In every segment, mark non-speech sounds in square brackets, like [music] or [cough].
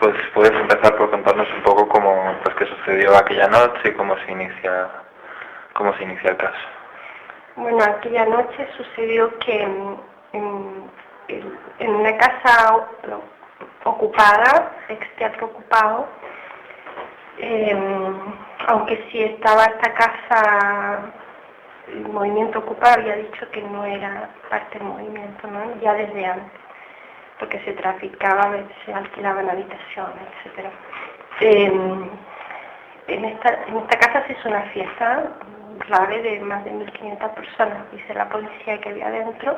pues puedes empezar por contarnos un poco cómo, pues qué sucedió aquella noche y cómo se inicia, cómo se inicia el caso. Bueno, aquella noche sucedió que en, una casa ocupada, ex teatro ocupado, eh, aunque sí estaba esta casa, el movimiento ocupado había dicho que no era parte del movimiento, ¿no? ya desde antes, porque se traficaba, se alquilaban habitaciones, etc. Eh, en, esta, en esta casa se hizo una fiesta grave de más de 1.500 personas, dice la policía que había adentro,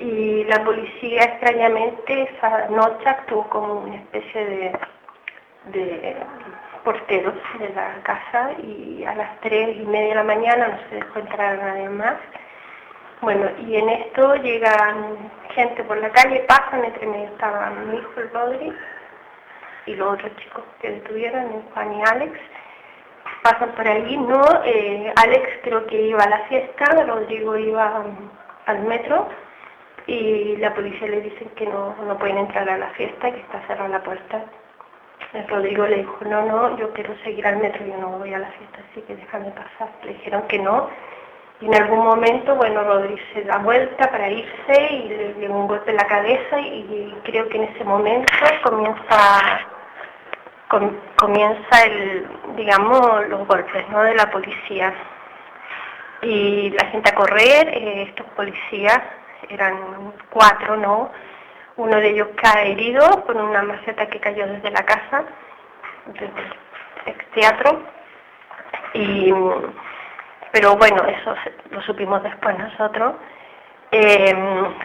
y la policía extrañamente esa noche actuó como una especie de, de porteros de la casa y a las tres y media de la mañana no se dejó entrar a nadie más. Bueno, y en esto llegan gente por la calle, pasan, entre medio estaban mi hijo el Rodri y los otros chicos que detuvieron, Juan y Alex, pasan por ahí, ¿no? Eh, Alex creo que iba a la fiesta, Rodrigo iba al metro y la policía le dicen que no, no pueden entrar a la fiesta, que está cerrada la puerta. El Rodrigo le dijo, no, no, yo quiero seguir al metro, yo no voy a la fiesta, así que déjame pasar. Le dijeron que no. Y en algún momento, bueno, Rodrigo se da vuelta para irse y le dio un golpe en la cabeza y creo que en ese momento comienza comienza el, digamos, los golpes ¿no? de la policía. Y la gente a correr, eh, estos policías, eran cuatro, ¿no? Uno de ellos cae herido por una maceta que cayó desde la casa, desde el teatro. Y, pero bueno, eso lo supimos después nosotros. Eh,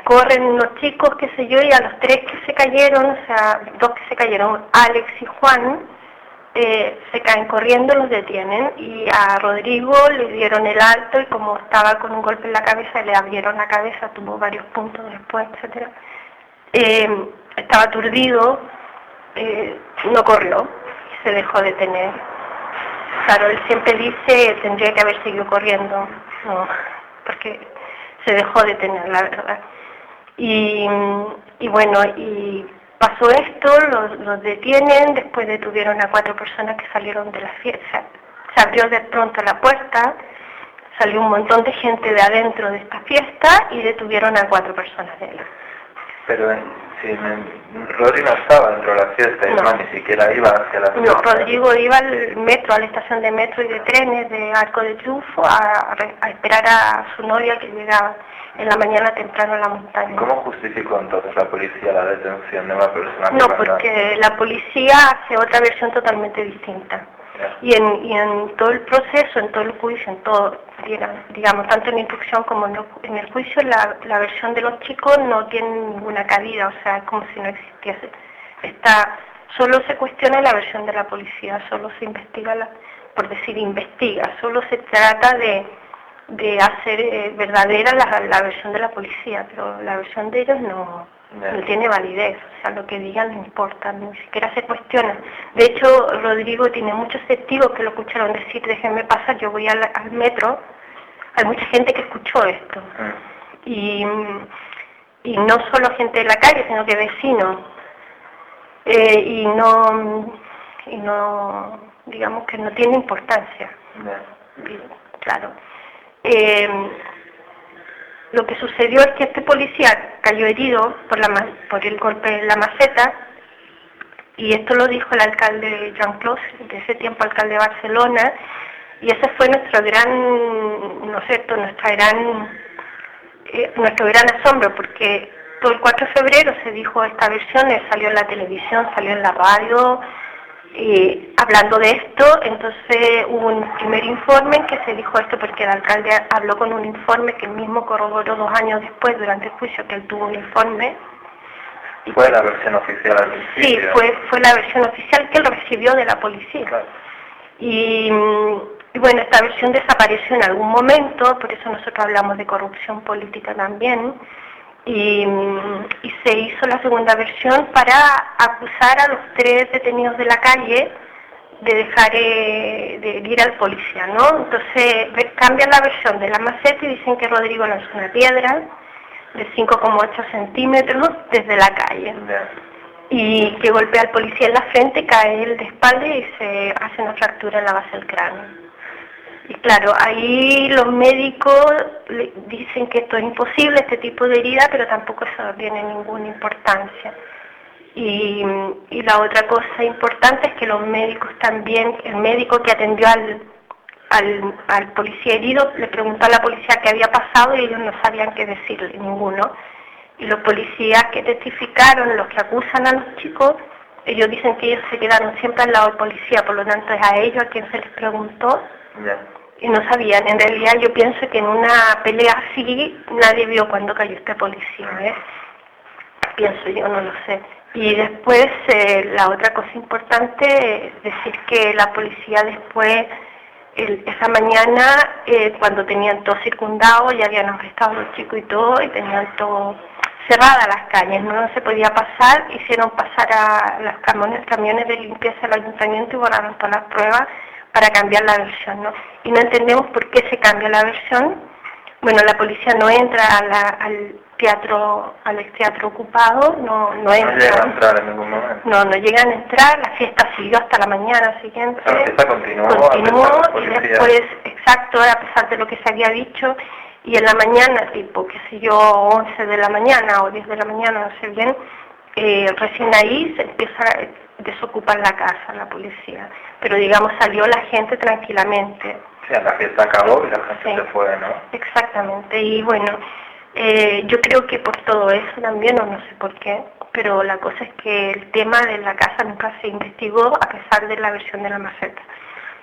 corren unos chicos, qué sé yo, y a los tres que se cayeron, o sea, dos que se cayeron, Alex y Juan, eh, se caen corriendo, los detienen y a Rodrigo le dieron el alto y como estaba con un golpe en la cabeza, le abrieron la cabeza, tuvo varios puntos después, etcétera. Eh, estaba aturdido, no corrió, se dejó detener. Claro, él siempre dice, tendría que haber seguido corriendo, no, porque se dejó de tener, la verdad. Y, bueno, y pasó esto, los, detienen, después detuvieron a cuatro personas que salieron de la fiesta. Se abrió de pronto la puerta, salió un montón de gente de adentro de esta fiesta y detuvieron a cuatro personas de ella. Pero si Rodrigo no estaba dentro de la fiesta, y no. ni siquiera iba hacia la fiesta. No, Rodrigo iba al metro, a la estación de metro y de trenes de Arco de Triunfo a, esperar a su novia que llegaba en la mañana temprano a la montaña. ¿Cómo justificó entonces la policía la detención de una persona? No, porque la policía hace otra versión totalmente distinta. Y en, y en todo el proceso, en todo el juicio, en todo, digamos, tanto en la instrucción como en el juicio, la, la versión de los chicos no tiene ninguna cabida, o sea, es como si no existiese. Está, solo se cuestiona la versión de la policía, solo se investiga, la, por decir investiga, solo se trata de, de hacer eh, verdadera la, la versión de la policía, pero la versión de ellos no, no tiene validez, o sea, lo que digan no importa, ni siquiera se cuestiona. De hecho, Rodrigo tiene muchos testigos que lo escucharon decir, déjenme pasar, yo voy al, metro, hay mucha gente que escuchó esto. Ah. Y, y no solo gente de la calle, sino que vecinos. Eh, y no, y no, digamos que no tiene importancia. Claro. Eh, lo que sucedió es que este policía cayó herido por, la, por el golpe en la maceta y esto lo dijo el alcalde Jean Claude, de ese tiempo alcalde de Barcelona, y ese fue nuestro gran, ¿no cierto?, nuestra gran, eh, nuestro gran asombro, porque todo el 4 de febrero se dijo esta versión, salió en la televisión, salió en la radio, y hablando de esto, entonces hubo un primer informe en que se dijo esto porque el alcalde habló con un informe que él mismo corroboró dos años después durante el juicio que él tuvo un informe. ¿Fue la versión oficial Sí, fue, fue la versión oficial que él recibió de la policía. Y, y bueno, esta versión desapareció en algún momento, por eso nosotros hablamos de corrupción política también y, se hizo la segunda versión para acusar a los tres detenidos de la calle de dejar eh, de ir al policía, ¿no? Entonces cambian la versión de la maceta y dicen que Rodrigo lanzó una piedra de 5,8 centímetros desde la calle. y que golpea al policía en la frente, cae él de espalda y se hace una fractura en la base del cráneo. Y claro, ahí los médicos dicen que esto es imposible, este tipo de herida, pero tampoco eso tiene ninguna importancia. Y, la otra cosa importante es que los médicos también, el médico que atendió al, al, al, policía herido le preguntó a la policía qué había pasado y ellos no sabían qué decirle, ninguno. Y los policías que testificaron, los que acusan a los chicos, ellos dicen que ellos se quedaron siempre al lado del policía, por lo tanto es a ellos a quien se les preguntó y no sabían. En realidad yo pienso que en una pelea así nadie vio cuando cayó este policía, ¿eh? pienso yo, no lo sé. Y después eh, la otra cosa importante es decir que la policía después, esa mañana, eh, cuando tenían todo circundado, ya habían arrestado a los chicos y todo, y tenían todo cerradas las calles, no se podía pasar, hicieron pasar a los camiones, camiones de limpieza del ayuntamiento y borraron todas las pruebas para cambiar la versión, ¿no? Y no entendemos por qué se cambia la versión. Bueno, la policía no entra al teatro, al teatro ocupado, no, no entra. No llegan a entrar en ningún momento. No, no llegan a entrar, la fiesta siguió hasta la mañana siguiente. La fiesta continuó. Continuó y después, exacto, a pesar de lo que se había dicho, y en la mañana, tipo, qué sé yo, 11 de la mañana o 10 de la mañana, no sé bien, eh, recién ahí se empieza a desocupar la casa, la policía. Pero digamos, salió la gente tranquilamente. Sí, la fiesta acabó y la gente se fue, ¿no? Exactamente, y bueno, eh, yo creo que por todo eso también, o no sé por qué, pero la cosa es que el tema de la casa nunca se investigó a pesar de la versión de la maceta.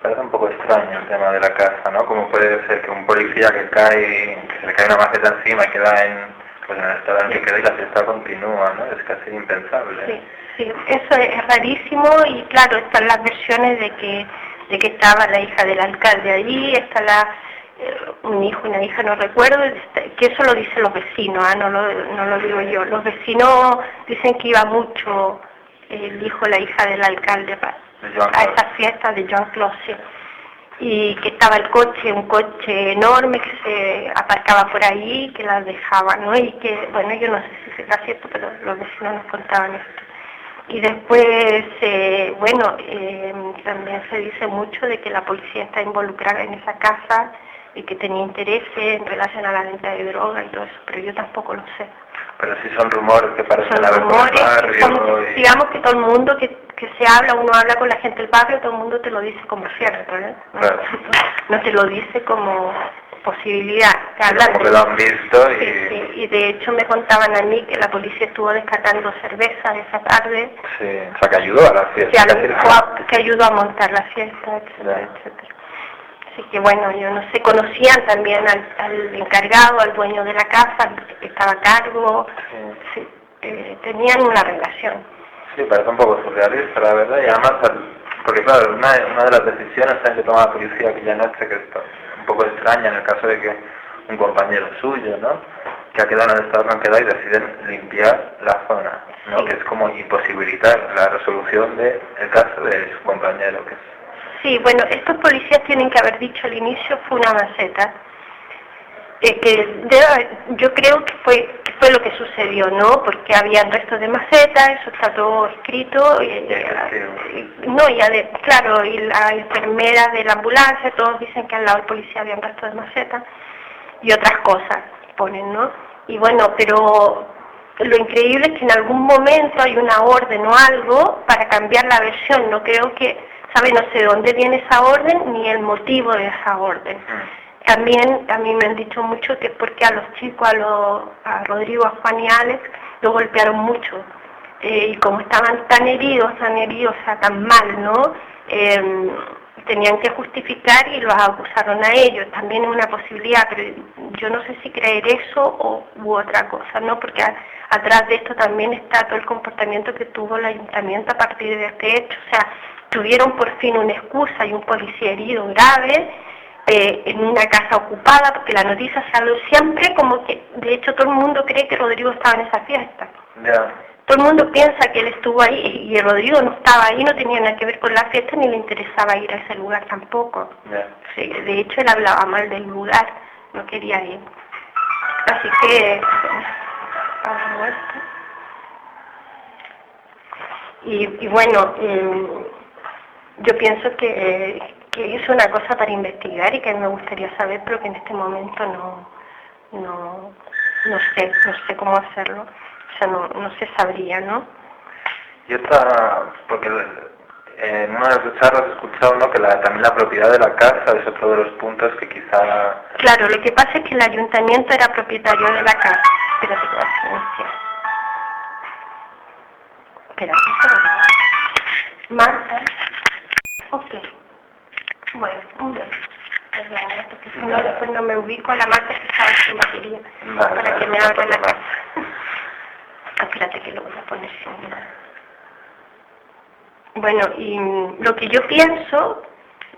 Parece un poco extraño el tema de la casa, ¿no? ¿Cómo puede ser que un policía que cae, que se le cae una maceta encima y queda en, pues en el estado en que queda y la fiesta continúa, ¿no? Es casi impensable. Sí, sí, eso es rarísimo y claro, están las versiones de que, de que estaba la hija del alcalde allí, está la eh, un hijo y una hija, no recuerdo, que eso lo dicen los vecinos, ¿ah? no, lo, no lo digo yo. Los vecinos dicen que iba mucho el hijo la hija del alcalde a esa fiesta de John Close y que estaba el coche, un coche enorme que se aparcaba por ahí, que las dejaba, ¿no? Y que, bueno, yo no sé si será cierto, pero los vecinos nos contaban esto. Y después, eh, bueno, eh, también se dice mucho de que la policía está involucrada en esa casa y que tenía interés en relación a la venta de droga y todo eso, pero yo tampoco lo sé. Pero si son rumores que parecen haber rumores, barrio digamos que todo el mundo que, que se habla, uno habla con la gente del barrio, todo el mundo te lo dice como cierto, ¿eh? no, [laughs] te lo dice como posibilidad. Que lo han visto y... Sí, y de hecho me contaban a mí que la policía estuvo descartando cerveza esa tarde. Sí, o sea que ayudó a la fiesta. Que, ayudó a montar la fiesta, etcétera, etcétera. Así que bueno, yo no sé, conocían también al, encargado, al dueño de la casa, que estaba a cargo, sí. Eh, tenían una relación. Sí, parece un poco surrealista, la verdad, y además, porque claro, una, una de las decisiones que toma la policía aquella noche, que está un poco extraña en el caso de que un compañero suyo, ¿no? que ha quedado en el estado que ha y deciden limpiar la zona, ¿no? que es como imposibilitar la resolución del caso de su compañero, que es Sí, bueno, estos policías tienen que haber dicho al inicio fue una maceta. Eh, que yo creo que fue fue lo que sucedió, ¿no? Porque habían restos de maceta, eso está todo escrito. Y, no, y claro, y la enfermera de la ambulancia, todos dicen que al lado del policía habían restos de maceta y otras cosas ponen, ¿no? Y bueno, pero lo increíble es que en algún momento hay una orden o algo para cambiar la versión. No creo que sabe no sé dónde viene esa orden ni el motivo de esa orden. También a mí me han dicho mucho que porque a los chicos, a, los, a Rodrigo, a Juan y Alex, lo golpearon mucho. Eh, y como estaban tan heridos, tan heridos, o sea, tan mal, ¿no? Em, tenían que justificar y los acusaron a ellos. También es una posibilidad, pero yo no sé si creer eso o, u otra cosa, ¿no? Porque atrás de esto también está todo el comportamiento que tuvo el ayuntamiento a partir de este hecho. O sea, tuvieron por fin una excusa y un policía herido grave eh, en una casa ocupada, porque la noticia habló siempre como que, de hecho, todo el mundo cree que Rodrigo estaba en esa fiesta. Todo el mundo piensa que él estuvo ahí y Rodrigo no estaba ahí, no tenía nada que ver con la fiesta ni le interesaba ir a ese lugar tampoco. de hecho, él hablaba mal del lugar, no quería ir. Así que, Y, bueno, em, yo pienso que, es una cosa para investigar y que me gustaría saber, pero que en este momento no, no, no sé, no sé cómo hacerlo. O sea, no, no se sabría, ¿no? Y otra, porque en una de sus charlas he escuchado ¿no? que la, también la propiedad de la casa es otro de los puntos que quizá... Claro, lo que pasa es que el ayuntamiento era propietario de la casa. Espérate que va a silenciar. Espérate, Marta. Ok. Bueno, un beso. Porque si no, después no me ubico a la marca que estaba sin batería. para que me abra la casa. Espérate [laughs] que lo voy a poner sin nada. Bueno, y lo que yo pienso,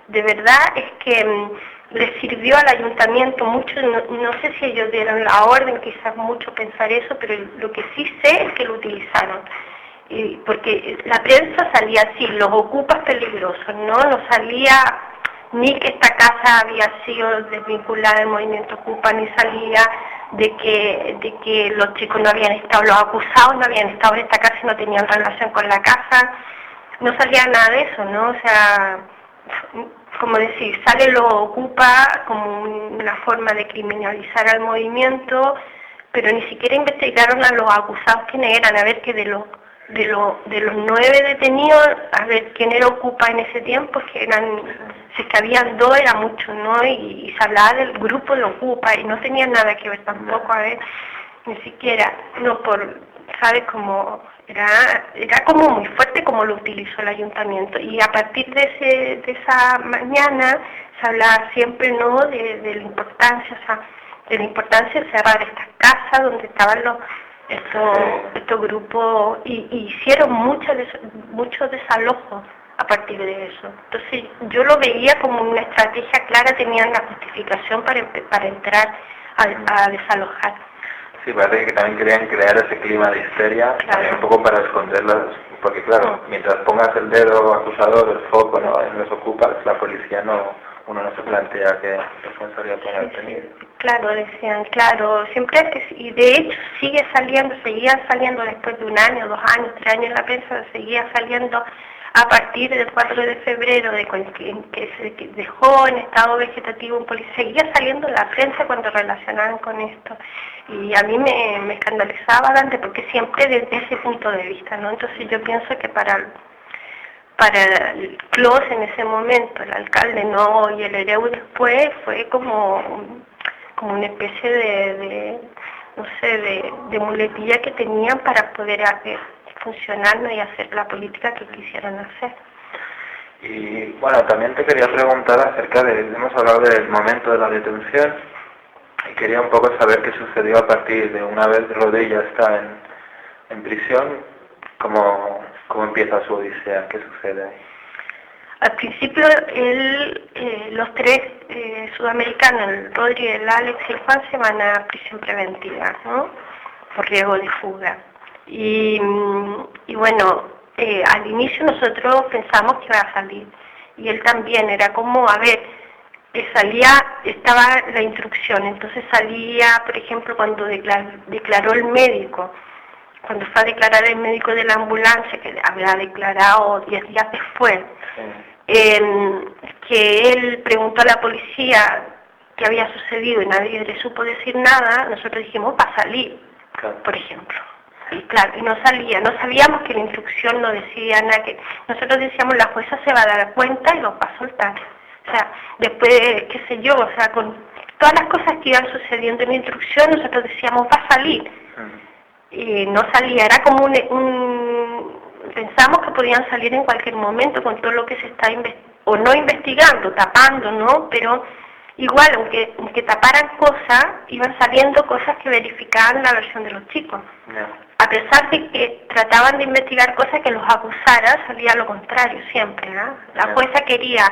de verdad, es que mm, le sirvió al ayuntamiento mucho, no, sé si ellos dieron la orden, quizás mucho pensar eso, pero lo que sí sé es que lo utilizaron. Y porque la prensa salía así, los ocupas peligrosos, ¿no? No salía ni que esta casa había sido desvinculada del movimiento Ocupa, ni salía de que, de que los chicos no habían estado, los acusados no habían estado en esta casa y no tenían relación con la casa no salía nada de eso, ¿no? O sea, como decir, sale lo ocupa como una forma de criminalizar al movimiento, pero ni siquiera investigaron a los acusados quiénes eran, a ver que de los de, de los nueve detenidos, a ver quién era ocupa en ese tiempo, que eran, si que habían dos era mucho, ¿no? Y, y, se hablaba del grupo de ocupa y no tenía nada que ver tampoco, a ver, ni siquiera, no por, ¿sabes? Como era, era como muy fuerte como lo utilizó el ayuntamiento y a partir de, ese, de esa mañana se hablaba siempre no de, la importancia, o sea, de la importancia de cerrar estas casas donde estaban los estos, estos grupos y, hicieron muchos muchos desalojos a partir de eso. Entonces yo lo veía como una estrategia clara, tenían la justificación para, para entrar a desalojar. Sí, parece que también querían crear ese clima de histeria, un poco para esconderlas, porque claro, mientras pongas el dedo acusador, el foco ¿no? en los ocupas, la policía no, uno no se plantea qué responsabilidad puede haber tenido. Claro, decían, claro, siempre que, y de hecho sigue saliendo, seguía saliendo después de un año, dos años, tres años en la prensa, seguía saliendo a partir del 4 de febrero, de que se dejó en estado vegetativo un policía, seguía saliendo la prensa cuando relacionaban con esto. Y a mí me, escandalizaba Dante porque siempre desde ese punto de vista, ¿no? Entonces yo pienso que para para el CLOS en ese momento, el alcalde no y el EREU después, fue como, como una especie de, no sé, de, de muletilla que tenían para poder hacer funcionar y hacer la política que quisieran hacer. Y bueno, también te quería preguntar acerca de, hemos hablado del momento de la detención y quería un poco saber qué sucedió a partir de una vez Rodilla está en, en prisión, cómo, cómo empieza su odisea, qué sucede ahí. Al principio él, eh, los tres eh, sudamericanos, el Rodri, el Alex y el Juan, se van a prisión preventiva, ¿no? Por riesgo de fuga. Y, y bueno, eh, al inicio nosotros pensamos que iba a salir. Y él también, era como, a ver, salía, estaba la instrucción, entonces salía, por ejemplo, cuando declaró, el médico, cuando fue a declarar el médico de la ambulancia, que había declarado 10 días después, que él preguntó a la policía qué había sucedido y nadie le supo decir nada, nosotros dijimos, va a salir, por ejemplo. Y claro, y no salía, no sabíamos que la instrucción no decía nada, que nosotros decíamos la jueza se va a dar cuenta y lo va a soltar. O sea, después, qué sé yo, o sea, con todas las cosas que iban sucediendo en la instrucción, nosotros decíamos va a salir. Y no salía, era como un, pensamos que podían salir en cualquier momento con todo lo que se está o no investigando, tapando, ¿no? Pero igual, aunque, aunque taparan cosas, iban saliendo cosas que verificaban la versión de los chicos a pesar de que trataban de investigar cosas que los acusara, salía lo contrario siempre, ¿no? La jueza quería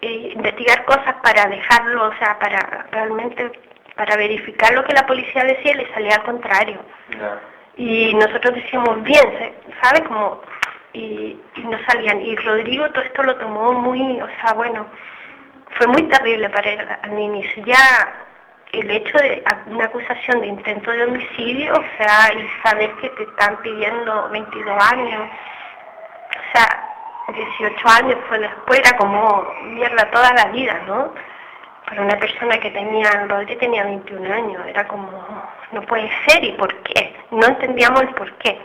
eh, investigar cosas para dejarlo, o sea, para realmente, para verificar lo que la policía decía, le salía al contrario. Y nosotros decíamos, bien, ¿sabe? Como, y, y no salían. Y Rodrigo todo esto lo tomó muy, o sea, bueno, fue muy terrible para él al inicio. Ya el hecho de una acusación de intento de homicidio, o sea, y saber que te están pidiendo 22 años, o sea, 18 años fue después, era como mierda toda la vida, ¿no? Para una persona que tenía, Rodri tenía 21 años, era como, no puede ser, ¿y por qué? No entendíamos el por qué.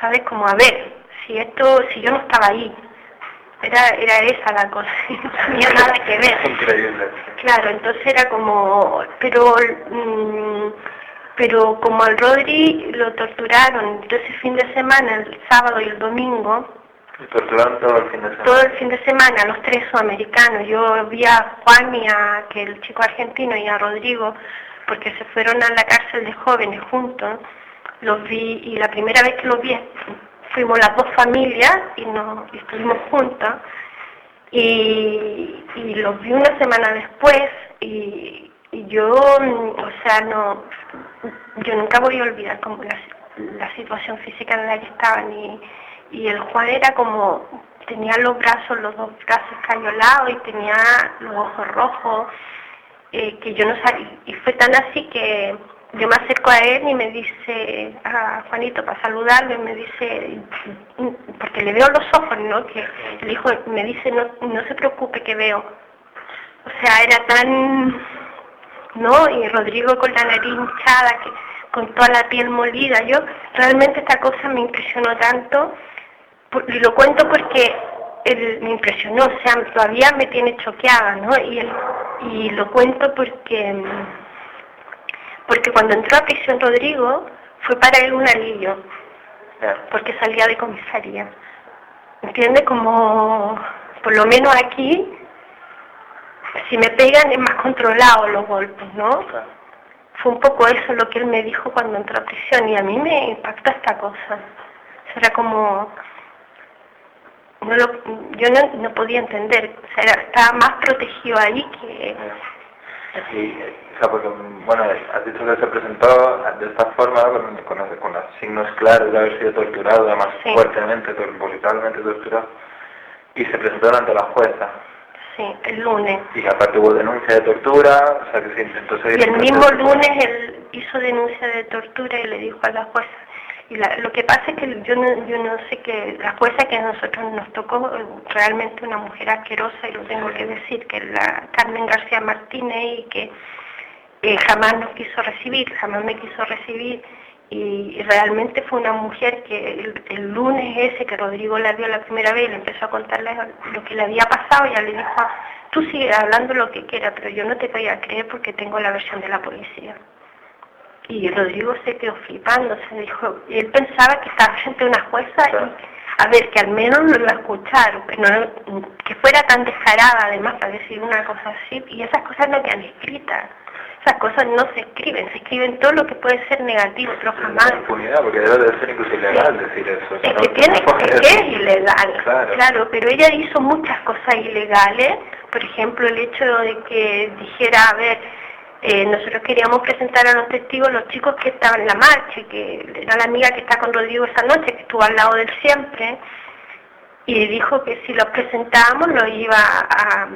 ¿Sabes? Como, a ver, si esto, si yo no estaba ahí, era, era esa la cosa, [laughs] no tenía nada que ver. Increíble. Claro, entonces era como, pero, mm, pero como al Rodri lo torturaron, entonces fin de semana, el sábado y el domingo, todo el fin de semana. todo el fin de semana, los tres sudamericanos, yo vi a Juan y a que el chico argentino y a Rodrigo, porque se fueron a la cárcel de jóvenes juntos, los vi y la primera vez que los vi fuimos las dos familias y nos y estuvimos juntos. Y, y los vi una semana después y, y yo, mm, o sea, no, yo nunca voy a olvidar como la, la situación física en la que estaban y, y el Juan era como, tenía los brazos, los dos brazos cayolados y tenía los ojos rojos, eh, que yo no sabía, y fue tan así que yo me acerco a él y me dice, a Juanito, para saludarlo, y me dice, porque le veo los ojos, ¿no? Que el hijo me dice, no, no se preocupe que veo. O sea, era tan, ¿no? Y Rodrigo con la nariz hinchada, que, con toda la piel molida. Yo, realmente esta cosa me impresionó tanto, por- y lo cuento porque él me impresionó, o sea, todavía me tiene choqueada, ¿no? Y, él- y lo cuento porque porque cuando entró a prisión Rodrigo fue para él un alivio, porque salía de comisaría. ¿Entiende? Como, por lo menos aquí, si me pegan es más controlado los golpes, ¿no? Fue un poco eso lo que él me dijo cuando entró a prisión y a mí me impactó esta cosa. Era como, no lo- yo no, no podía entender, o sea, estaba más protegido ahí que... Y, o sea, porque, bueno, has dicho que se presentó de esta forma, con, con, con los signos claros de haber sido torturado, además Sí. fuertemente, brutalmente torturado, y se presentó ante la jueza. Sí, el lunes. Y aparte hubo denuncia de tortura, o sea que se intentó seguir Y el mismo lunes él hizo denuncia de tortura y le dijo a la jueza. Y la- lo que pasa es que yo no, yo no sé que la jueza que a nosotros nos tocó, eh, realmente una mujer asquerosa, y lo tengo que decir, que la Carmen García Martínez y que eh, jamás nos quiso recibir, jamás me quiso recibir. Y, y realmente fue una mujer que el, lunes ese que Rodrigo la vio la primera vez y le empezó a contarle lo que le había pasado, ella le dijo, tú sigue hablando lo que quieras, pero yo no te voy a creer porque tengo la versión de la policía. Y Rodrigo se quedó flipando, se dijo, él pensaba que estaba frente a una jueza Claro. y, a ver, que al menos lo iba a escuchar, que, no, que fuera tan descarada además para decir una cosa así, y esas cosas no quedan escritas, esas cosas no se escriben, se escriben todo lo que puede ser negativo, pero jamás Una impunidad, porque debe de ser incluso ilegal decir eso. es no- que tiene no puede que es ilegal, Claro. claro, pero ella hizo muchas cosas ilegales, por ejemplo el hecho de que dijera, a ver, eh, nosotros queríamos presentar a los testigos los chicos que estaban en la marcha, y que era la amiga que está con Rodrigo esa noche, que estuvo al lado de él siempre, y dijo que si los presentábamos lo iba a,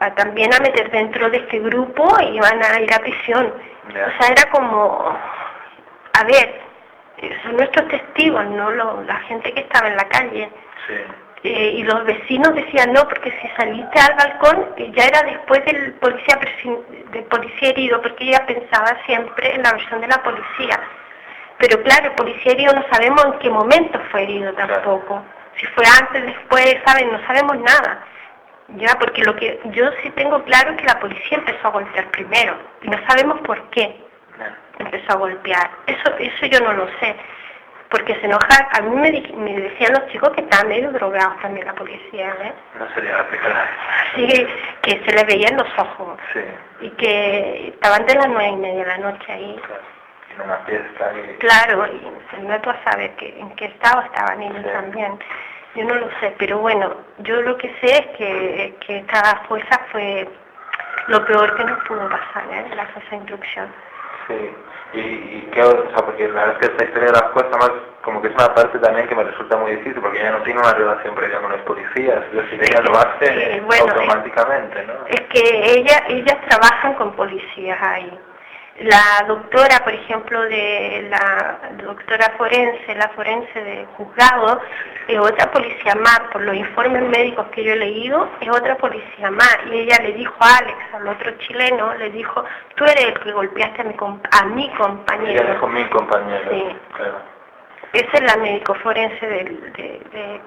a también a meter dentro de este grupo y iban a ir a prisión. O sea, era como, a ver, son nuestros testigos, no Lo- la gente que estaba en la calle. Sí. Eh, y los vecinos decían no, porque si saliste al balcón, eh, ya era después del policía, del policía herido, porque ella pensaba siempre en la versión de la policía. Pero claro, el policía herido no sabemos en qué momento fue herido tampoco. Si fue antes, después, ¿saben? No sabemos nada. Ya, porque lo que yo sí tengo claro es que la policía empezó a golpear primero y no sabemos por qué empezó a golpear. Eso eso yo no lo sé, porque se enoja. A mí me, di- me decían los chicos que estaban medio drogados también la policía, ¿eh? No sería la primera Así que, se les veían los ojos Sí. y que estaban de las nueve y media de la noche ahí. Claro. En una fiesta y... Claro, y no a saber que, en qué estado estaban ellos Sí. también. Yo no lo sé, pero bueno, yo lo que sé es que, que esta fuerza fue lo peor que nos pudo pasar, ¿eh? la fuerza de instrucción. Sí, y, y qué, o sea, porque la verdad es que esta historia de las cosas más, como que es una parte también que me resulta muy difícil, porque ella no tiene una relación previa con los policías, decir, ella lo hace bueno, automáticamente, ¿no? Es que ella, ellas trabajan con policías ahí. La doctora, por ejemplo, de la doctora forense, la forense de juzgado, es otra policía más, por los informes médicos que yo he leído, es otra policía más. Y ella le dijo a Alex, al otro chileno, le dijo, tú eres el que golpeaste a mi, a mi compañero. Ella dijo mi compañero. Sí. Esa es la médico forense de de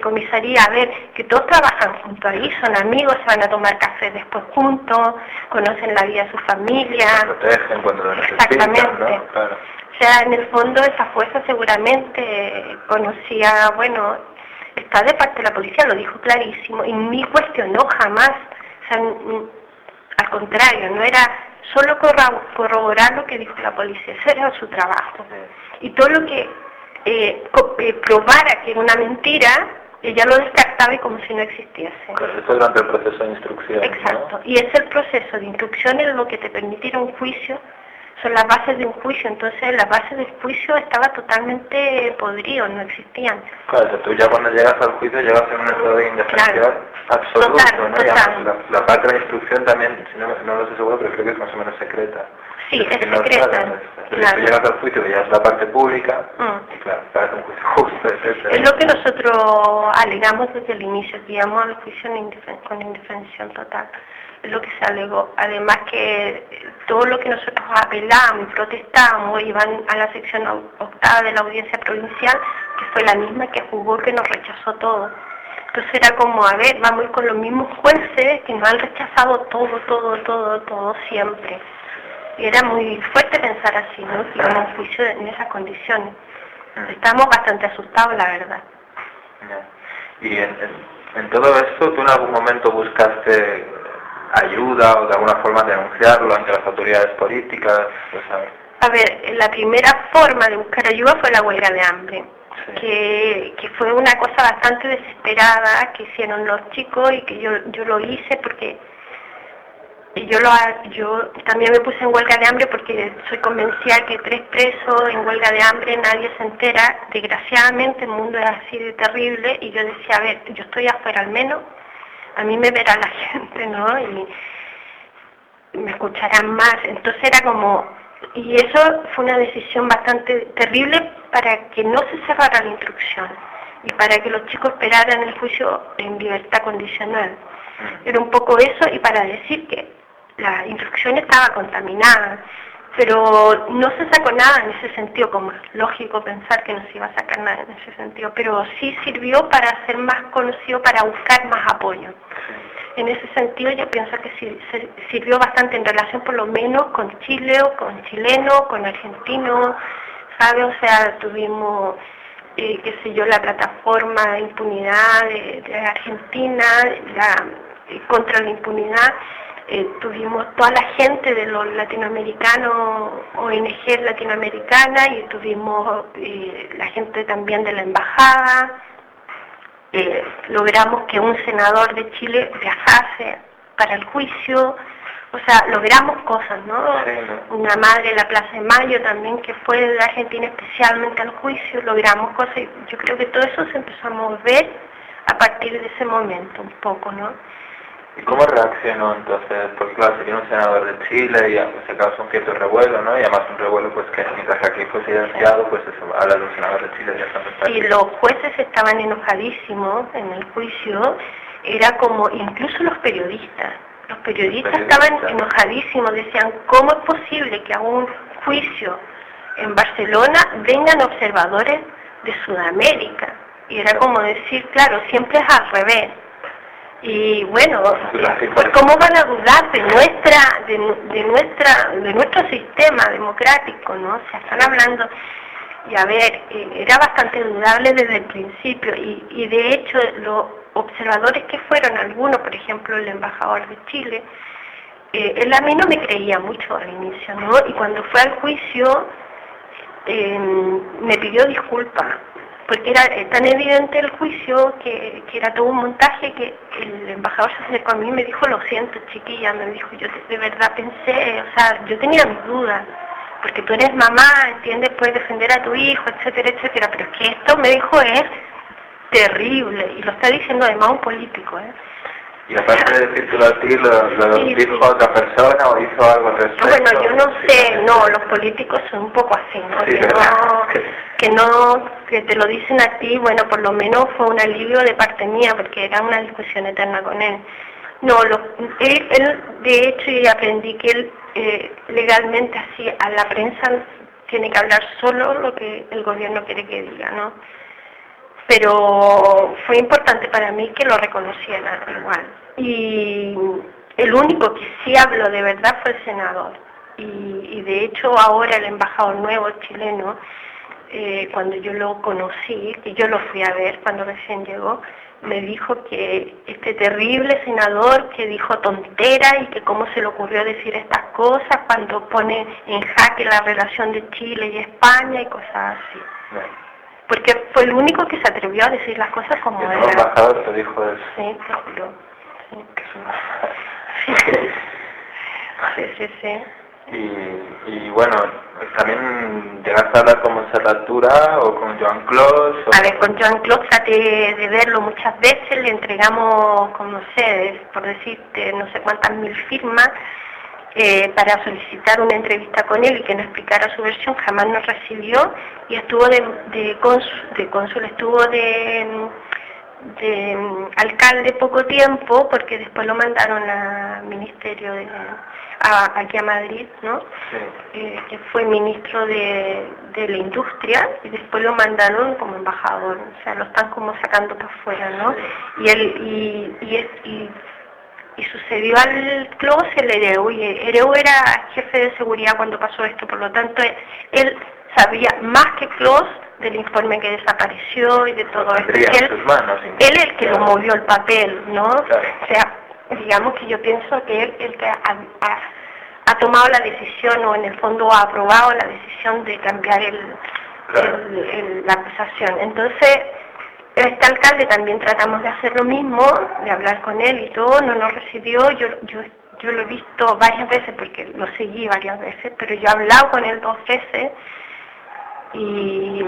comisaría a ver que todos trabajan juntos ahí, son amigos, se van a tomar café después juntos, conocen la vida de su familia. protegen cuando lo Exactamente. O sea, en el fondo esa fuerza seguramente conocía, bueno, está de parte de la policía, lo dijo clarísimo, y ni cuestionó jamás. O sea, al contrario, no era solo corroborar lo que dijo la policía, ese era su trabajo. Y todo lo que eh, eh, probara que era una mentira, ella lo descartaba y como si no existiese. Eso durante el proceso de instrucción. Exacto, y es el proceso de instrucción es lo que te permitirá un juicio, son las bases de un juicio, entonces las bases del juicio estaba totalmente podrido, no existían. Claro, tú ya cuando llegas al juicio llegas en un estado de indefensión absoluto, ¿no? La, la, parte de la instrucción también, si no, no lo sé seguro, pero creo que es más o menos secreta. Sí, es, secreta. claro. llegas al juicio ya es la parte pública, mm. y claro, un juicio [laughs] justo, etc. Es lo que nosotros alegamos desde el inicio, digamos al juicio con indefensión total. Es lo que se alegó. Además que todo lo que nosotros apelamos y protestamos iban a la sección octava de la audiencia provincial, que fue la misma que jugó, que nos rechazó todo. Entonces era como, a ver, vamos con los mismos jueces que nos han rechazado todo, todo, todo, todo, siempre. Era muy fuerte pensar así, ¿no? Que íbamos un juicio en esas condiciones. Estamos bastante asustados, la verdad. Y en, todo esto, ¿tú en algún momento buscaste ayuda o de alguna forma denunciarlo ante las autoridades políticas? a ver, la primera forma de buscar ayuda fue la huelga de hambre. Que, que, fue una cosa bastante desesperada que hicieron los chicos y que yo, yo lo hice porque yo, lo, yo también me puse en huelga de hambre porque soy convencida que tres presos en huelga de hambre nadie se entera. Desgraciadamente el mundo es así de terrible y yo decía, a ver, yo estoy afuera al menos, a mí me verá la [laughs] gente, ¿no? Y me escucharán más. Entonces era como, y eso fue una decisión bastante terrible para que no se cerrara la instrucción y para que los chicos esperaran el juicio en libertad condicional. Era un poco eso y para decir que la instrucción estaba contaminada, pero no se sacó nada en ese sentido, como es lógico pensar que no se iba a sacar nada en ese sentido, pero sí sirvió para ser más conocido, para buscar más apoyo. En ese sentido yo pienso que sí, sirvió bastante en relación por lo menos con Chile o con chileno, con argentino, ¿sabe? O sea, tuvimos, eh, qué sé yo, la plataforma de impunidad de, Argentina, la, contra la impunidad, eh, tuvimos toda la gente de los latinoamericanos, ONG latinoamericana, y tuvimos eh, la gente también de la embajada. Eh, logramos que un senador de Chile viajase para el juicio, o sea, logramos cosas, ¿no? Una madre de la Plaza de Mayo también que fue de Argentina especialmente al juicio, logramos cosas, yo creo que todo eso se empezó a mover a partir de ese momento un poco, ¿no? ¿Y cómo reaccionó entonces? Porque claro, sería un senador de Chile y se causó un cierto revuelo, ¿no? Y además un revuelo pues que mientras que aquí fue silenciado, pues eso, habla de un senador de Chile ya Y los jueces estaban enojadísimos en el juicio, era como incluso los periodistas. Los periodistas, estaban enojadísimos, decían, ¿cómo es posible que a un juicio en Barcelona vengan observadores de Sudamérica? Y era como decir, claro, siempre es al revés y bueno, pues cómo van a dudar de nuestra, de, nuestra, de nuestro sistema democrático, ¿no? O sea, están hablando, y a ver, eh, era bastante dudable desde el principio, y, y de hecho los observadores que fueron, algunos, por ejemplo el embajador de Chile, eh, él a mí no me creía mucho al inicio, ¿no? Y cuando fue al juicio, eh, me pidió disculpas porque era eh, tan evidente el juicio que, era todo un montaje que el embajador se acercó a mí y me dijo, lo siento chiquilla, me dijo, yo de verdad pensé, o sea, yo tenía mis dudas, porque tú eres mamá, entiendes, puedes defender a tu hijo, etcétera, etcétera, pero es que esto me dijo es terrible, y lo está diciendo además un político, ¿eh? Y aparte de decírtelo a ti, ¿lo, dijo a otra persona o hizo algo al respecto? Bueno, yo no sé, no, los políticos son un poco así, ¿no? que, no que no, que te lo dicen a ti, bueno, por lo menos fue un alivio de parte mía, porque era una discusión eterna con él. No, lo, él, de hecho, y aprendí que él eh, legalmente así a la prensa tiene que hablar solo lo que el gobierno quiere que diga, ¿no? pero fue importante para mí que lo reconociera igual. Y el único que sí habló de verdad fue el senador. Y, de hecho ahora el embajador nuevo chileno, eh, cuando yo lo conocí, que yo lo fui a ver cuando recién llegó, me dijo que este terrible senador que dijo tontera y que cómo se le ocurrió decir estas cosas cuando pone en jaque la relación de Chile y España y cosas así porque fue el único que se atrevió a decir las cosas como era. El embajador te dijo eso. Sí, te juro. Sí. [laughs] sí, sí, Y, y bueno, también llegaste a hablar con Monserratura o con Joan Clos. A ver, con Joan Clos traté de verlo muchas veces, le entregamos, como no sé, por decirte, no sé cuántas mil firmas eh, para solicitar una entrevista con él y que nos explicara su versión, jamás nos recibió y estuvo de, de, cónsul, estuvo de, de alcalde poco tiempo porque después lo mandaron al ministerio de, aquí a Madrid, ¿no? Eh, que fue ministro de, de, la industria y después lo mandaron como embajador, o sea, lo están como sacando para afuera, ¿no? Y él y, y, y y sucedió al Clos el Ereu, y Ereu era jefe de seguridad cuando pasó esto, por lo tanto él sabía más que Clos del informe que desapareció y de todo esto. Él, él es el que lo movió el papel, ¿no? O sea, digamos que yo pienso que él el que ha, ha, tomado la decisión o en el fondo ha aprobado la decisión de cambiar el, la acusación. Entonces, este alcalde también tratamos de hacer lo mismo, de hablar con él y todo, no nos recibió, yo, yo, yo lo he visto varias veces porque lo seguí varias veces, pero yo he hablado con él dos veces y,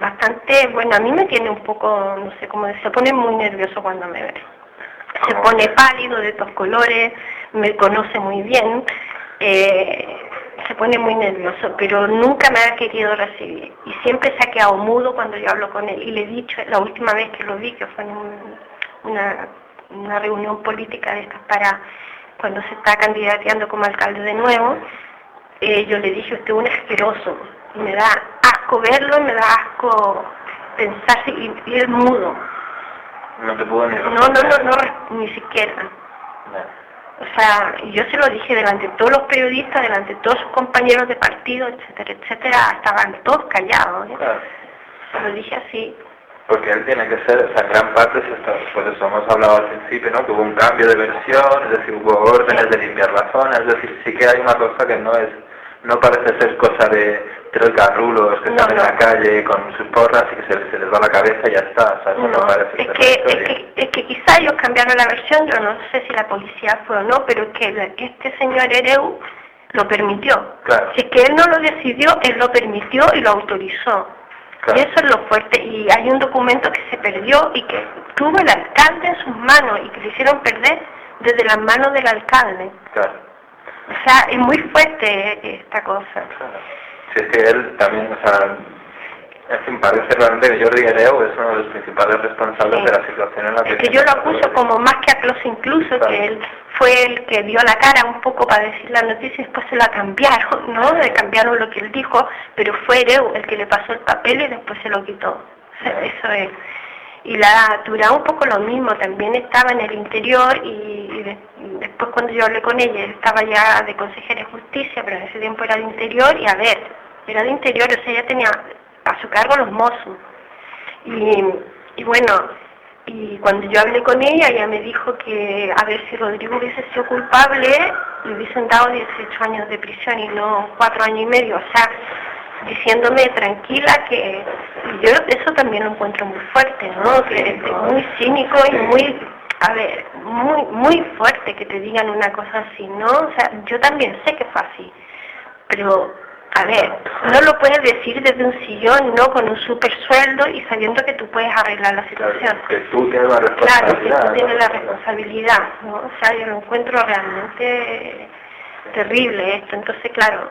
bastante, bueno, a mí me tiene un poco, no sé cómo se pone muy nervioso cuando me ve. Se pone pálido de estos colores, me conoce muy bien. Eh, se pone muy nervioso, pero nunca me ha querido recibir. Y siempre se ha quedado mudo cuando yo hablo con él. Y le he dicho, la última vez que lo vi, que fue en una, una reunión política de estas para cuando se está candidateando como alcalde de nuevo, eh, yo le dije, usted es un asqueroso. Y me da asco verlo, me da asco pensar, y, y es mudo. No te puedo ni No, no, no, no, ni siquiera. O sea, yo se lo dije delante de todos los periodistas, delante de todos sus compañeros de partido, etcétera, etcétera, estaban todos callados. ¿eh? Se lo dije así. Porque él tiene que ser, o sea, en gran parte, pues eso hemos hablado al principio, ¿no? Que hubo un cambio de versión, es decir, hubo órdenes de limpiar la zona, es decir, sí que hay una cosa que no es no parece ser cosa de tres garrulos que están en la calle con sus porras y que se, les va la cabeza y ya está. es, que, es, que, quizá ellos cambiaron la versión, yo no sé si la policía fue o no, pero es que este señor Ereu lo permitió. Si es que él no lo decidió, él lo permitió y lo autorizó. Y eso es lo fuerte. Y hay un documento que se perdió y que tuvo el alcalde en sus manos y que le hicieron perder desde las manos del alcalde. Claro. O sea, es muy fuerte esta cosa. Si es que él también, o sea, es que parece realmente que Jordi Ereu es uno de los principales responsables de la situación en la que... Es que yo lo acuso como más que a Clos incluso, que él fue el que dio la cara un poco para decir la noticia y después se la cambiaron, ¿no? Le cambiaron lo que él dijo, pero fue Ereu el que le pasó el papel y después se lo quitó. eso es. Y la Turá un poco lo mismo, también estaba en el interior y, después cuando yo hablé con ella, estaba ya de consejera de justicia, pero en ese tiempo era de interior y a ver, era de interior, o sea, ella tenía a su cargo los mozos. Y, y bueno, y cuando yo hablé con ella, ella me dijo que a ver si Rodrigo hubiese sido culpable, le hubiesen dado 18 años de prisión y no 4 años y medio. O sea, diciéndome tranquila que yo eso también lo encuentro muy fuerte, ¿no? Que es muy cínico y muy, a ver, muy muy fuerte que te digan una cosa así, ¿no? O sea, yo también sé que fue así, pero A ver, no lo puedes decir desde un sillón, no con un super sueldo y sabiendo que tú puedes arreglar la situación. que tú tienes la responsabilidad. Claro, que tú tienes la responsabilidad, ¿no? O sea, yo lo encuentro realmente terrible esto. Entonces, claro,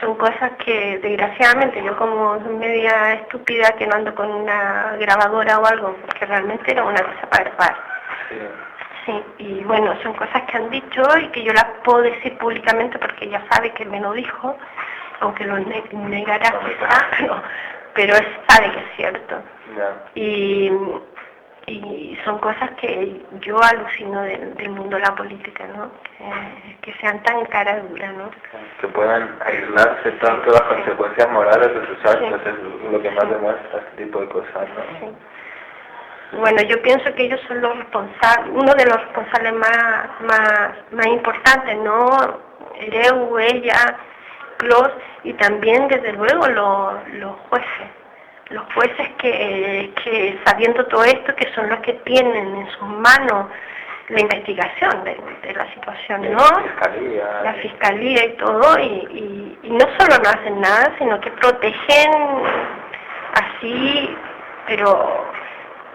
son cosas que desgraciadamente yo como media estúpida que no ando con una grabadora o algo, porque realmente era una cosa para grabar. Sí. Sí, y bueno, son cosas que han dicho y que yo las puedo decir públicamente porque ella sabe que me lo dijo, aunque lo negará quizá, [laughs] pero, pero sabe que es cierto. Y, y son cosas que yo alucino del, mundo de la política, ¿no? Que, sean tan cara dura, ¿no? Que puedan aislarse tanto las consecuencias morales de sus actos, es lo que más demuestra este tipo de cosas, ¿no? Bueno, yo pienso que ellos son los responsables, uno de los responsables más, más, más importantes, ¿no? Ereu, ella, Clos y también, desde luego, los, los jueces. Los jueces que, que, sabiendo todo esto, que son los que tienen en sus manos la investigación de, la situación, ¿no? La fiscalía. La fiscalía y todo, y, y no solo no hacen nada, sino que protegen así, pero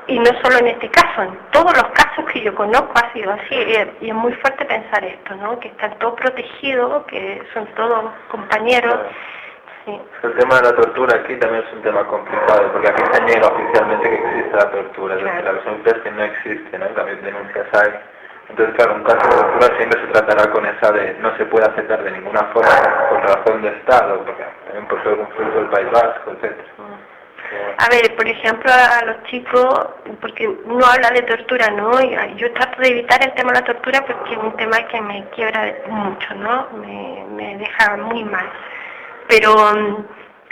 y no solo en este caso, en todos los casos que yo conozco ha sido así, y es muy fuerte pensar esto, ¿no? Que están todos protegidos, que son todos compañeros. El tema de la tortura aquí también es un tema complicado, porque aquí se niega oficialmente que existe la tortura, decir, la versión es que no existe, ¿no? También denuncias hay. Entonces, claro, un caso de tortura siempre se tratará con esa de no se puede aceptar de ninguna forma por razón de Estado, porque también por ser un fruto del País Vasco, etcétera. A ver, por ejemplo, a los chicos, porque uno habla de tortura, ¿no? yo trato de evitar el tema de la tortura porque es un tema que me quiebra mucho, ¿no? Me, deja muy mal. Pero mm,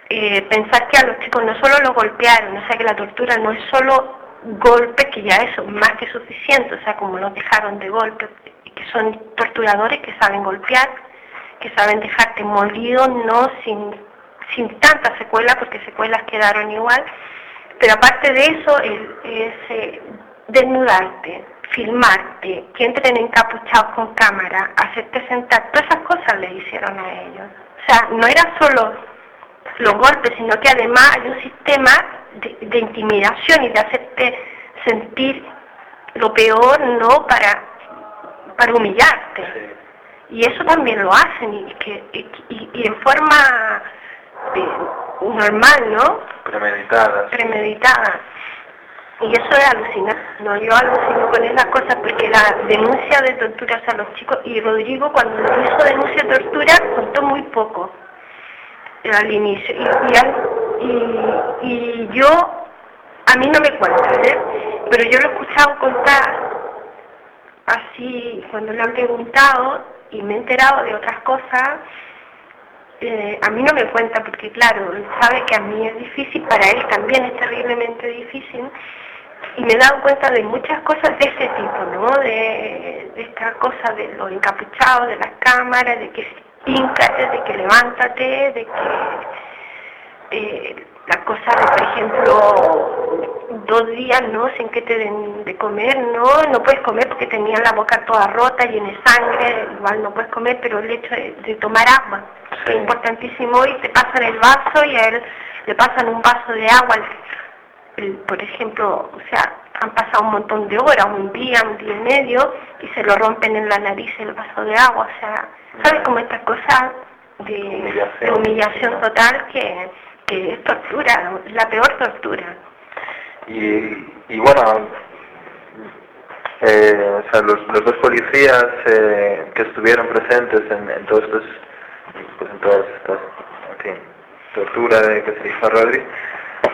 eh, pensar que a los chicos no solo los golpearon, o sea que la tortura no es solo golpe, que ya eso más que suficiente, o sea, como los dejaron de golpe, que son torturadores que saben golpear, que saben dejarte molido, no sin sin tanta secuela, porque secuelas quedaron igual, pero aparte de eso es, eh, desnudarte, filmarte, que entren encapuchados con cámara, hacerte sentar, todas esas cosas le hicieron a ellos. O sea, no era solo los golpes, sino que además hay un sistema de, intimidación y de hacerte sentir lo peor, ¿no? Para, para humillarte. Y eso también lo hacen y, que, y en forma normal, ¿no? Premeditada. Premeditada. Y eso es alucinante, ¿no? Yo alucino con esas cosas porque la denuncia de torturas a los chicos, y Rodrigo cuando hizo denuncia de tortura contó muy poco al inicio. Y, y, yo, a mí no me cuenta, ¿eh? Pero yo lo he escuchado contar así cuando le han preguntado y me he enterado de otras cosas eh, a mí no me cuenta porque claro, él sabe que a mí es difícil, para él también es terriblemente difícil y me he dado cuenta de muchas cosas de ese tipo, ¿no? De, esta cosa de los encapuchados, de las cámaras, de que híncate, de que levántate, de que eh, la cosa de, por ejemplo, dos días, ¿no? Sin que te den de comer, ¿no? No puedes comer porque tenían la boca toda rota, llena de sangre, igual no puedes comer, pero el hecho de, tomar agua es importantísimo y te pasan el vaso y a él le pasan un vaso de agua, por ejemplo, o sea, han pasado un montón de horas, un día, un día y medio, y se lo rompen en la nariz el vaso de agua, o sea, ¿sabes cómo estas cosas de humillación total que que es tortura, la peor tortura. Y, y bueno, eh, o sea, los, los dos policías eh, que estuvieron presentes en, en todos estos, pues en todas estas, en fin, tortura de que se hizo a Rodri,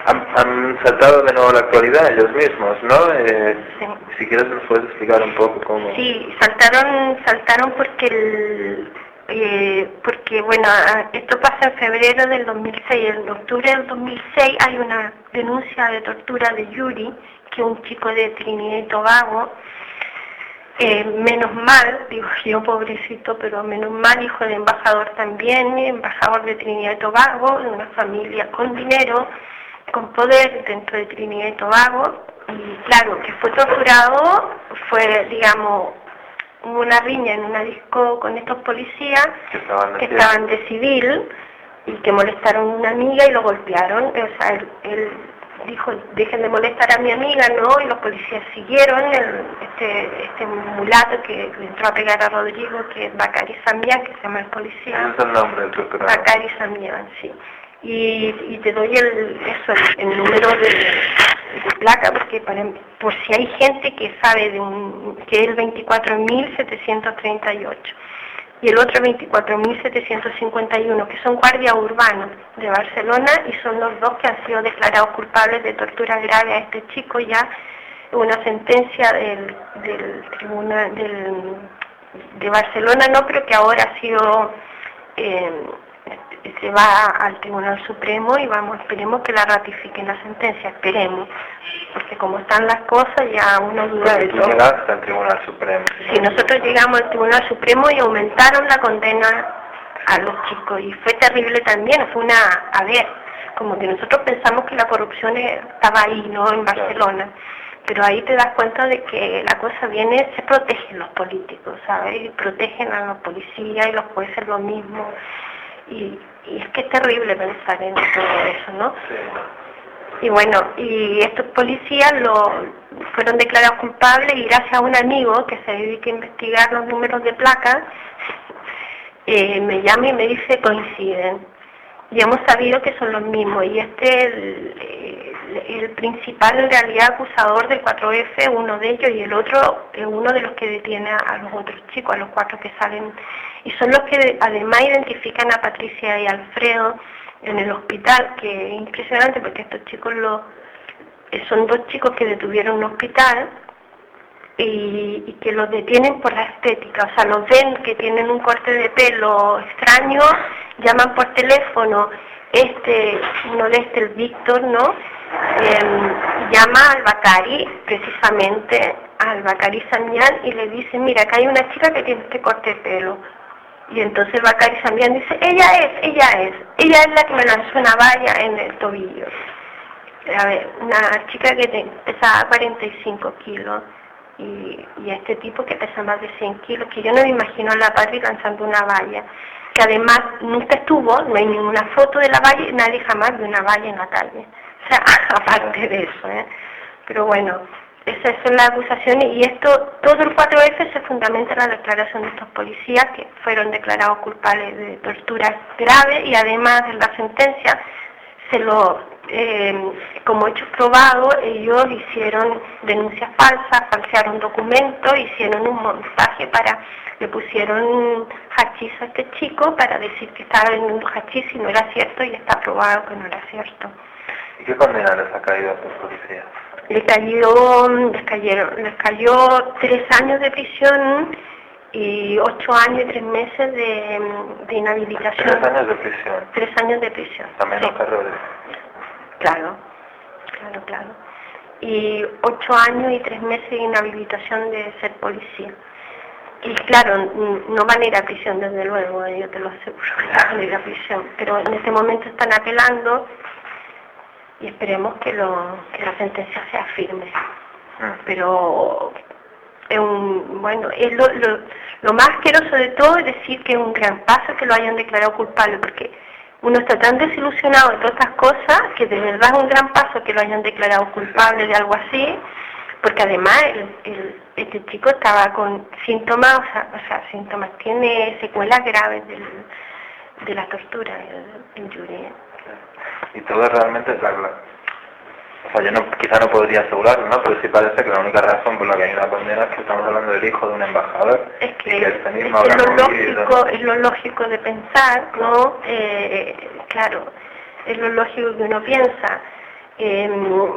han, han, saltado de nuevo a la actualidad ellos mismos, ¿no? Eh, sí. Si quieres nos puedes explicar un poco cómo... Sí, saltaron, saltaron porque el, eh, porque bueno, esto pasa en febrero del 2006, en octubre del 2006 hay una denuncia de tortura de Yuri, que es un chico de Trinidad y Tobago, eh, menos mal, [laughs] digo yo pobrecito, pero menos mal, hijo de embajador también, embajador de Trinidad y Tobago, una familia con dinero, con poder dentro de Trinidad y Tobago, y claro, que fue torturado, fue, digamos, hubo una riña en una disco con estos policías que estaban de, civil y que molestaron a una amiga y lo golpearon, o sea, él, dijo, dejen de molestar a mi amiga, ¿no? Y los policías siguieron, este, este mulato que entró a pegar a Rodrigo, que es Bacari Samián, que se llama el policía. es el nombre del Bacari Samián, sí. Y, te doy el, eso, el, número de, placa, porque para, por si hay gente que sabe de un, que es el 24.738 y el otro 24.751, que son guardias urbanos de Barcelona y son los dos que han sido declarados culpables de tortura grave a este chico ya una sentencia del, del tribunal del, de Barcelona no pero que ahora ha sido eh, se va al Tribunal Supremo y vamos, esperemos que la ratifiquen la sentencia, esperemos, porque como están las cosas ya uno duda de todo. llegaste al Tribunal Supremo. Sí, nosotros llegamos al Tribunal Supremo y aumentaron la condena a los chicos y fue terrible también, fue una, a ver, como que nosotros pensamos que la corrupción estaba ahí, ¿no? En Barcelona. Pero ahí te das cuenta de que la cosa viene, se protegen los políticos, ¿sabes? Y protegen a los policías y los jueces lo mismo. Y, y es que es terrible pensar en todo eso, ¿no? Y bueno, y estos policías lo fueron declarados culpables y gracias a un amigo que se dedica a investigar los números de placas, eh, me llama y me dice coinciden. Y hemos sabido que son los mismos. Y este el, el, principal en realidad acusador del 4F, uno de ellos, y el otro es uno de los que detiene a los otros chicos, a los cuatro que salen y son los que además identifican a Patricia y Alfredo en el hospital, que es impresionante porque estos chicos lo, eh, son dos chicos que detuvieron un hospital y, que los detienen por la estética, o sea, los ven que tienen un corte de pelo extraño, llaman por teléfono, este, uno de este, el Víctor, ¿no? Em, llama al Bacari, precisamente al Bacari Samián, y le dice, mira, acá hay una chica que tiene este corte de pelo y entonces Bacari también dice, ella es, ella es, ella es la que me lanzó una valla en el tobillo. A ver, una chica que pesaba 45 kilos y, y este tipo que pesa más de 100 kilos, que yo no me imagino a la padre lanzando una valla, que además nunca estuvo, no hay ninguna foto de la valla, nadie jamás de una valla en la calle. O [laughs] sea, aparte de eso, ¿eh? Pero bueno, esas son las acusaciones y esto, todo el 4F se fundamenta en la declaración de estos policías que fueron declarados culpables de torturas graves y además de la sentencia se lo, eh, como hechos probados, ellos hicieron denuncias falsas, falsearon documentos, hicieron un montaje para, le pusieron hachís a este chico para decir que estaba vendiendo hachís y no era cierto y está probado que no era cierto. ¿Y qué condena les ha caído a estos policías? le cayó, les, cayeron, les cayó tres años de prisión y ocho años y tres meses de, de inhabilitación. Tres años de prisión. Tres años de prisión. También los errores. Claro, claro, claro. Y ocho años y tres meses de inhabilitación de ser policía. Y claro, no van a ir a prisión desde luego, yo te lo aseguro que van a ir a prisión, pero en este momento están apelando y esperemos que, lo, que la sentencia sea firme. Ah. Pero es un, bueno, es lo, lo, más asqueroso de todo es decir que es un gran paso que lo hayan declarado culpable, porque uno está tan desilusionado de todas estas cosas que de verdad es un gran paso que lo hayan declarado culpable de algo así, porque además el, este chico estaba con síntomas, o sea, o sea síntomas, tiene secuelas graves del, de la tortura, el, el y todo realmente la, o sea, yo no, quizá no podría asegurarlo, ¿no? Pero sí parece que la única razón por la que hay una condena es que estamos hablando del hijo de un embajador. Es que, es, lo lógico, es lo lógico de pensar, ¿no? Eh, claro, es lo lógico que uno piensa. Em,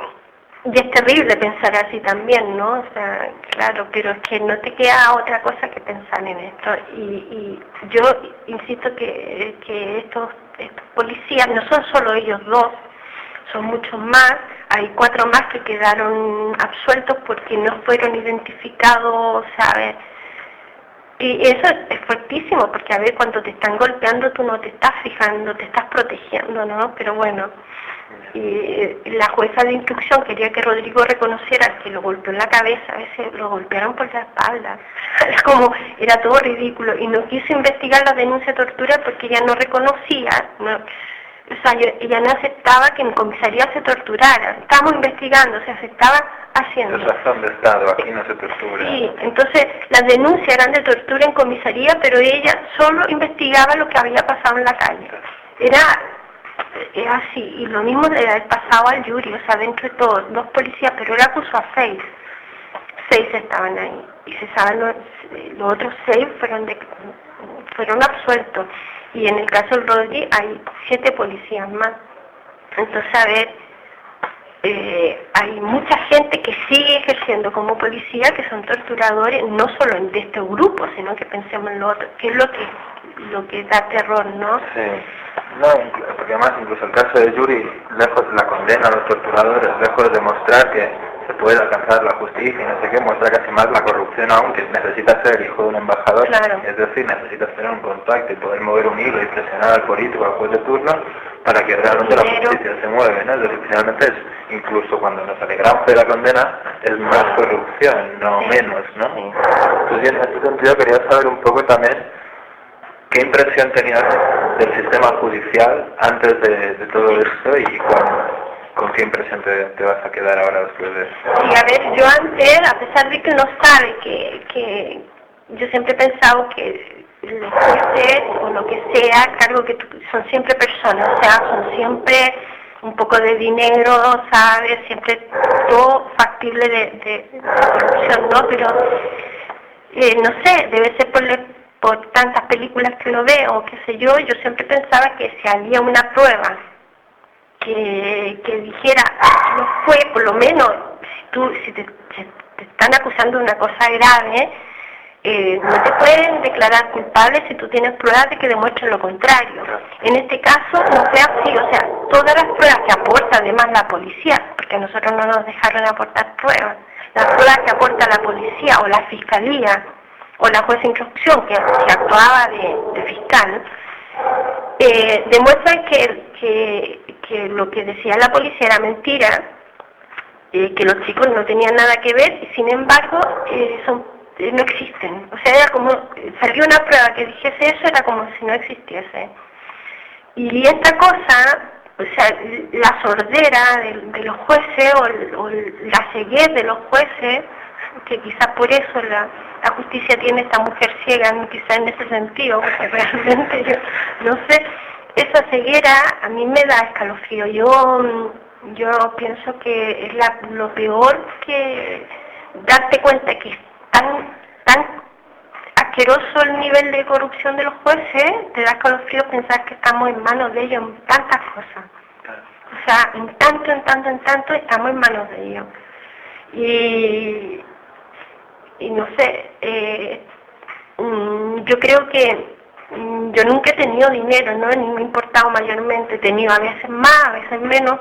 y es terrible pensar así también, ¿no? O sea, claro, pero es que no te queda otra cosa que pensar en esto. Y, y yo insisto que, que estos estos policías no son solo ellos dos, son muchos más, hay cuatro más que quedaron absueltos porque no fueron identificados, ¿sabes? Y eso es, fuertísimo, porque a ver, cuando te están golpeando tú no te estás fijando, te estás protegiendo, ¿no? Pero bueno, Y la jueza de instrucción quería que Rodrigo reconociera que lo golpeó en la cabeza, a veces lo golpearon por la espalda. [laughs] Era como, era todo ridículo. Y no quiso investigar la denuncia de tortura porque ella no reconocía, o sea, ella no aceptaba que en comisaría se torturara. Estamos investigando, se aceptaba haciendo. Es razón de Estado, aquí no se tortura. Sí, entonces las denuncias eran de tortura en comisaría, pero ella solo investigaba lo que había pasado en la calle. Era, así, y lo mismo le había pasado al Yuri, o sea, dentro de todos, dos policías, pero él acusó a seis. Seis estaban ahí. Y se saben, los, los otros seis fueron, de, fueron absueltos. Y en el caso del Rodri hay siete policías más. Entonces, a ver, eh, hay mucha gente que sigue ejerciendo como policía que son torturadores, no solo de este grupo, sino que pensemos en lo otro, que es lo que, lo que da terror, ¿no? Sí. No, porque además incluso el caso de Yuri, lejos la condena a los torturadores, lejos de mostrar que se puede alcanzar la justicia y no sé qué, muestra casi más la corrupción aún, que necesitas ser el hijo de un embajador, es decir, necesitas tener un contacto y poder mover un hilo y presionar al político, al juez de turno, para que realmente la justicia se mueve, ¿no? Es decir, finalmente es, incluso cuando nos alegramos de la condena, es más corrupción, no menos, ¿no? Entonces, en este sentido quería saber un poco también qué impresión tenías del sistema judicial antes de, todo esto y con, qué impresión te, vas a quedar ahora después de eso. Sí, a ver, yo antes, a pesar de que uno sabe que, que yo siempre he pensado que los jueces o lo que sea, cargo que son siempre personas, o sea, son siempre un poco de dinero, ¿sabes? Siempre todo factible de, corrupción, ¿no? Pero, eh, no sé, debe ser por, por tantas películas que lo veo, qué sé yo, yo siempre pensaba que si había una prueba que, que dijera, no fue, por lo menos, si tú, si te, te están acusando de una cosa grave, eh, no te pueden declarar culpable si tú tienes pruebas de que demuestren lo contrario. En este caso no fue así, o sea, todas las pruebas que aporta además la policía, porque nosotros no nos dejaron aportar pruebas, las pruebas que aporta la policía o la fiscalía o la jueza instrucción que, actuaba de, fiscal, eh, demuestran que, que, lo que decía la policía era mentira, eh, que los chicos no tenían nada que ver y sin embargo son eh, no existen. O sea, era como, salió una prueba que dijese eso, era como si no existiese. Y esta cosa, o sea, la sordera de, los jueces o, la ceguez de los jueces, que quizás por eso la, justicia tiene esta mujer ciega, quizás en ese sentido, porque [laughs] realmente yo no sé, esa ceguera a mí me da escalofrío. Yo, yo pienso que es la, lo peor que darte cuenta que tan, tan asqueroso el nivel de corrupción de los jueces, te da escalofrío pensar que estamos en manos de ellos en tantas cosas. O sea, en tanto, en tanto, en tanto estamos en manos de ellos. Y, y no sé, eh, mm, yo creo que mm, yo nunca he tenido dinero, ¿no? Ni me ha importado mayormente, he tenido a veces más, a veces menos,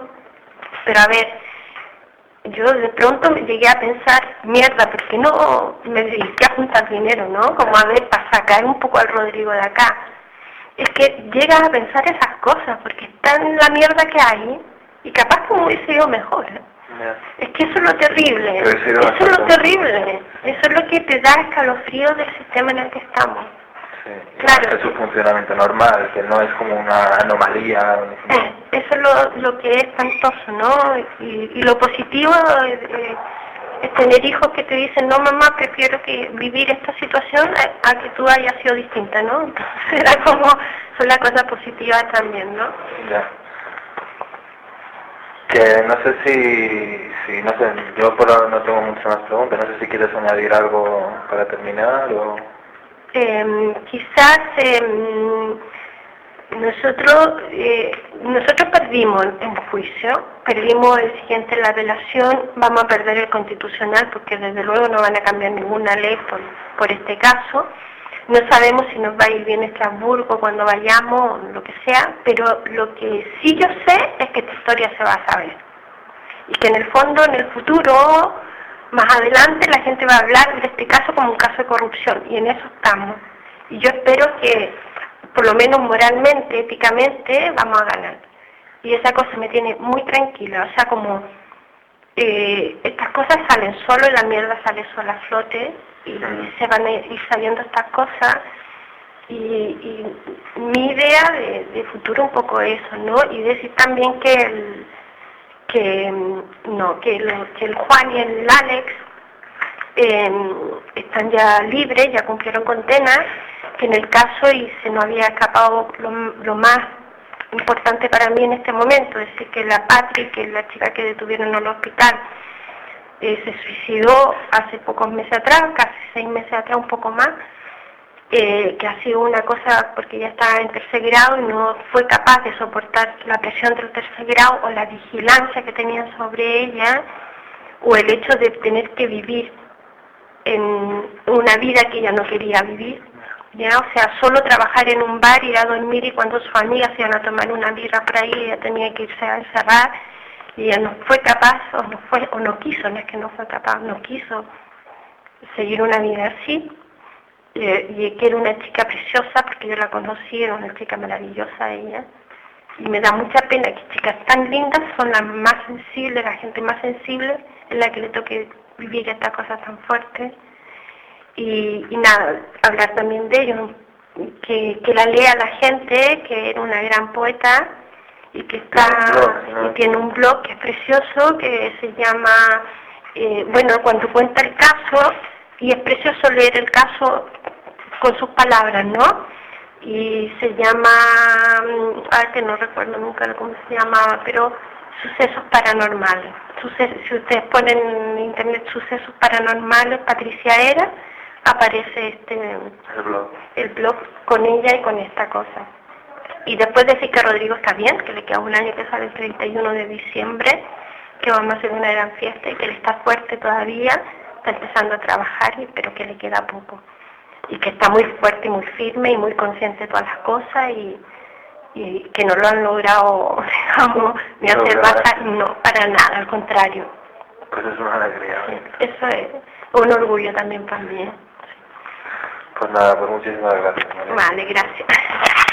pero a ver, yo de pronto me llegué a pensar, mierda, ¿por qué no me dediqué a juntar dinero, no? Como a ver, para sacar un poco al Rodrigo de acá. Es que llegas a pensar esas cosas, porque está en la mierda que hay, y capaz como hubiese sido mejor. Es que eso es lo terrible, eso es lo terrible, eso es lo que te da escalofrío del sistema en el que estamos. Claro. Es su funcionamiento normal, que no es como una anomalía. Eh, eso es lo, lo, que es espantoso, ¿no? Y, lo positivo es, tener hijos que te dicen, no mamá, prefiero que vivir esta situación a, que tú hayas sido distinta, ¿no? [laughs] Entonces era como, son las cosas positivas también, ¿no? Ya. Que no sé si, si, no sé, yo por ahora no tengo muchas más preguntas, no sé si quieres añadir algo para terminar o... Em, quizás em, nosotros eh, nosotros perdimos en juicio, perdimos el siguiente la relación, vamos a perder el constitucional porque desde luego no van a cambiar ninguna ley por, por este caso. No sabemos si nos va a ir bien Estrasburgo cuando vayamos, lo que sea, pero lo que sí yo sé es que esta historia se va a saber. Y que en el fondo, en el futuro, más adelante la gente va a hablar de este caso como un caso de corrupción y en eso estamos. Y yo espero que, por lo menos moralmente, éticamente, vamos a ganar. y esa cosa me tiene muy tranquila, o sea, como eh, estas cosas salen solo y la mierda sale sola a flote y, se van a ir saliendo estas cosas y, mi idea de, futuro un poco eso, ¿no? Y decir también que el, que no que, el Juan y el Alex em, están ya libres, ya cumplieron condena, que en el caso y se nos había escapado lo más importante para mí en este momento, es decir, que la Patrick, que es la chica que detuvieron en el hospital, eh, se suicidó hace pocos meses atrás, casi seis meses atrás, un poco más, eh, que ha sido una cosa porque ella estaba en tercer grado y no fue capaz de soportar la presión del tercer grado o la vigilancia que tenían sobre ella o el hecho de tener que vivir en una vida que ella no quería vivir ¿ya? O sea, solo trabajar en un bar, ir a dormir y cuando sus amigas iban a tomar una birra por ahí, ella tenía que irse a encerrar y ella no fue capaz o no fue o no quiso, no es que no fue capaz, no quiso seguir una vida así. y que era una chica preciosa porque yo la conocí, era una chica maravillosa ella. Y me da mucha pena que chicas tan lindas son las más sensibles, la gente más sensible, en la que le toque vivir estas cosas tan fuertes y, nada, hablar también de ello, que, que la lea la gente, que era una gran poeta y que está y tiene un blog que es precioso, que se llama, eh, bueno, cuando cuenta el caso, y es precioso leer el caso con sus palabras, ¿no? Y se llama, ah, que no recuerdo nunca cómo se llamaba, pero sucesos paranormales. si ustedes ponen en internet sucesos paranormales, Patricia Era, aparece este el blog. con ella y con esta cosa. Y después decir que Rodrigo está bien, que le queda un año que sale el 31 de diciembre, que vamos a hacer una gran fiesta y que él está fuerte todavía, está empezando a trabajar, pero que le queda poco. Y que está muy fuerte y muy firme y muy consciente de todas las cosas y, que no lo han logrado, [laughs] digamos, ni hacer baja, no, para nada, al contrario. Pues es una alegría. eso es un orgullo también para mí. Pues nada, pues muchísimas gracias. Vale, gracias. [laughs]